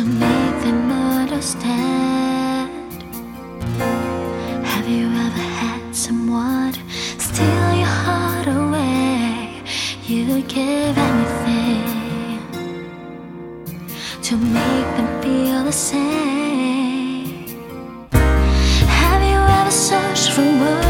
to make them understand. Have you ever had someone steal your heart away? You give anything to make them feel the same. Have you ever searched for words?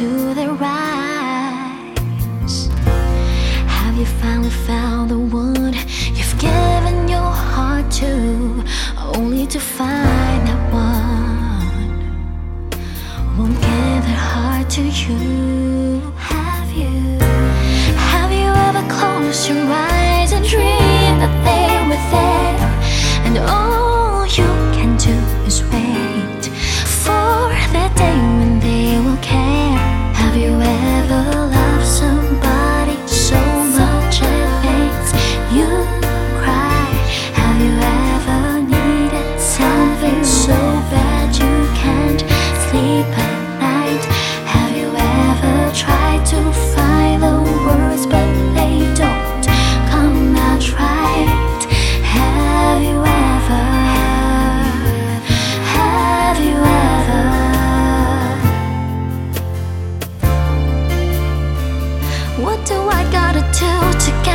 look the rise. Have you finally found the one you've given your heart to? Only to find that one won't give their heart to you. Have you? Have you ever closed your eyes and dreamed that they were there? And all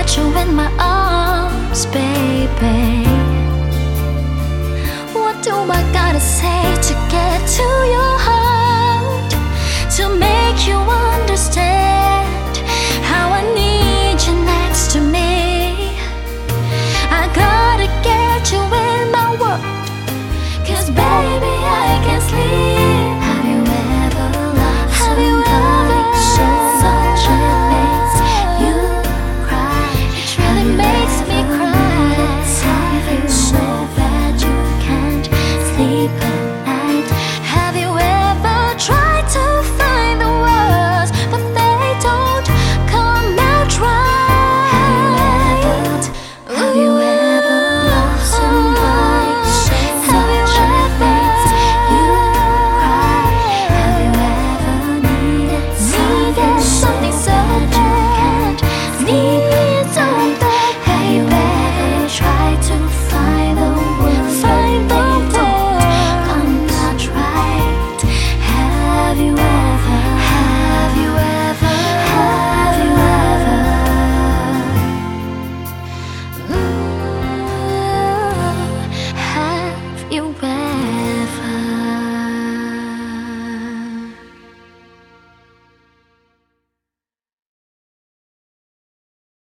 get you in my arms, baby? What do I gotta say